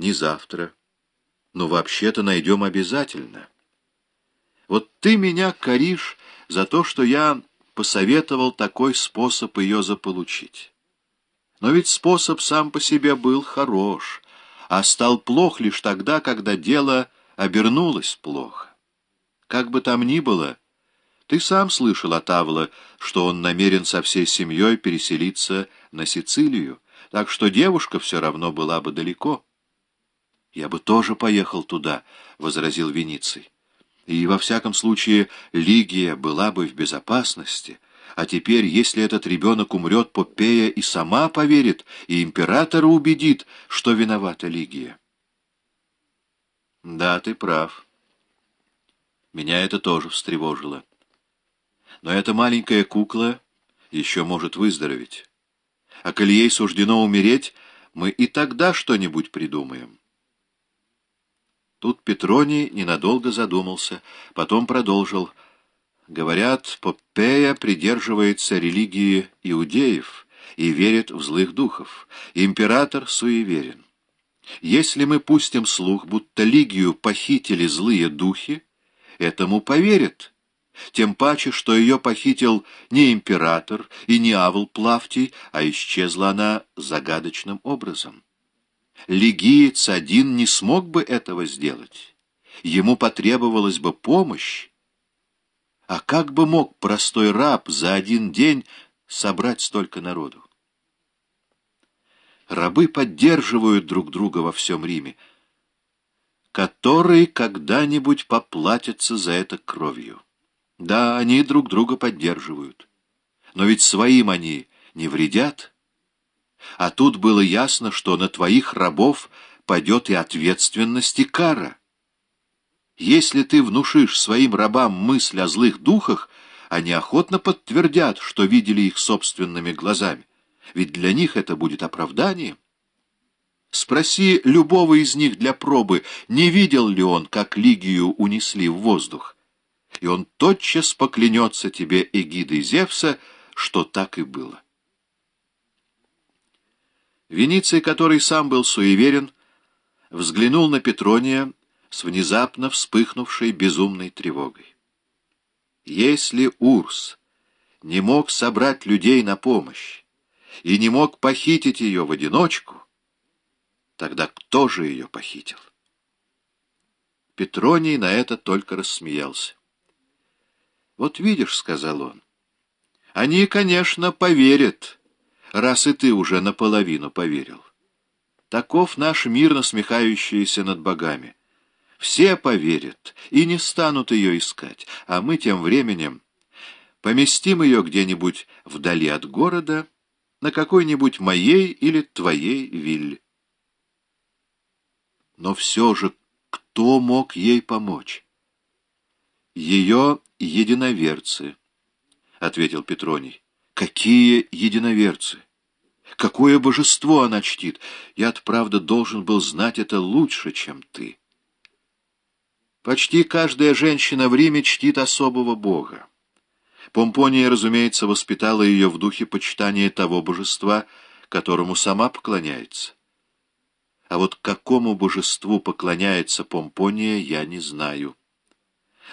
ни завтра. Но вообще-то найдем обязательно. Вот ты меня коришь за то, что я посоветовал такой способ ее заполучить. Но ведь способ сам по себе был хорош, а стал плох лишь тогда, когда дело обернулось плохо. Как бы там ни было, ты сам слышал от Авла, что он намерен со всей семьей переселиться на Сицилию, так что девушка все равно была бы далеко. — Я бы тоже поехал туда, — возразил Вениций. И, во всяком случае, Лигия была бы в безопасности. А теперь, если этот ребенок умрет, Попея и сама поверит, и императора убедит, что виновата Лигия. Да, ты прав. Меня это тоже встревожило. Но эта маленькая кукла еще может выздороветь. А коли ей суждено умереть, мы и тогда что-нибудь придумаем. Тут Петроний ненадолго задумался, потом продолжил. Говорят, Попея придерживается религии иудеев и верит в злых духов. Император суеверен. Если мы пустим слух, будто Лигию похитили злые духи, этому поверят. Тем паче, что ее похитил не император и не Авл Плавтий, а исчезла она загадочным образом. Лигиец один не смог бы этого сделать. Ему потребовалась бы помощь. А как бы мог простой раб за один день собрать столько народу? Рабы поддерживают друг друга во всем Риме, которые когда-нибудь поплатятся за это кровью. Да, они друг друга поддерживают. Но ведь своим они не вредят. А тут было ясно, что на твоих рабов падет и ответственность, и кара. Если ты внушишь своим рабам мысль о злых духах, они охотно подтвердят, что видели их собственными глазами. Ведь для них это будет оправданием. Спроси любого из них для пробы, не видел ли он, как Лигию унесли в воздух. И он тотчас поклянется тебе эгидой Зевса, что так и было. Вениций, который сам был суеверен, взглянул на Петрония с внезапно вспыхнувшей безумной тревогой. Если Урс не мог собрать людей на помощь и не мог похитить ее в одиночку, тогда кто же ее похитил? Петроний на это только рассмеялся. «Вот видишь», — сказал он, — «они, конечно, поверят» раз и ты уже наполовину поверил. Таков наш мир, насмехающийся над богами. Все поверят и не станут ее искать, а мы тем временем поместим ее где-нибудь вдали от города, на какой-нибудь моей или твоей вилле. Но все же кто мог ей помочь? Ее единоверцы, — ответил Петроний. Какие единоверцы! Какое божество она чтит! Я-то, правда, должен был знать это лучше, чем ты. Почти каждая женщина в Риме чтит особого бога. Помпония, разумеется, воспитала ее в духе почитания того божества, которому сама поклоняется. А вот какому божеству поклоняется Помпония, я не знаю.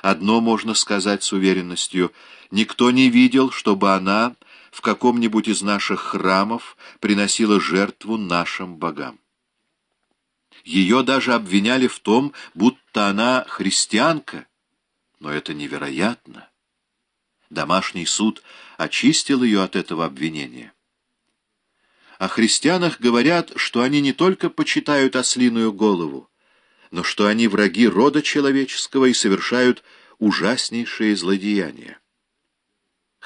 Одно можно сказать с уверенностью — никто не видел, чтобы она в каком-нибудь из наших храмов приносила жертву нашим богам. Ее даже обвиняли в том, будто она христианка, но это невероятно. Домашний суд очистил ее от этого обвинения. О христианах говорят, что они не только почитают ослиную голову, но что они враги рода человеческого и совершают ужаснейшие злодеяния.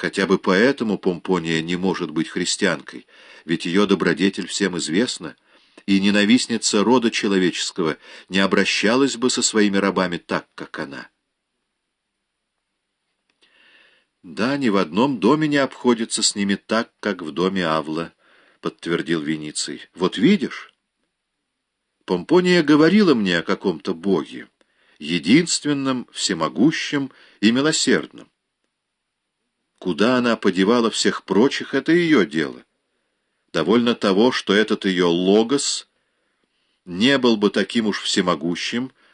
Хотя бы поэтому Помпония не может быть христианкой, ведь ее добродетель всем известна, и ненавистница рода человеческого не обращалась бы со своими рабами так, как она. «Да, ни в одном доме не обходится с ними так, как в доме Авла», — подтвердил Вениций. «Вот видишь?» Помпония говорила мне о каком-то боге, единственном, всемогущем и милосердном. Куда она подевала всех прочих, это ее дело. Довольно того, что этот ее логос не был бы таким уж всемогущим,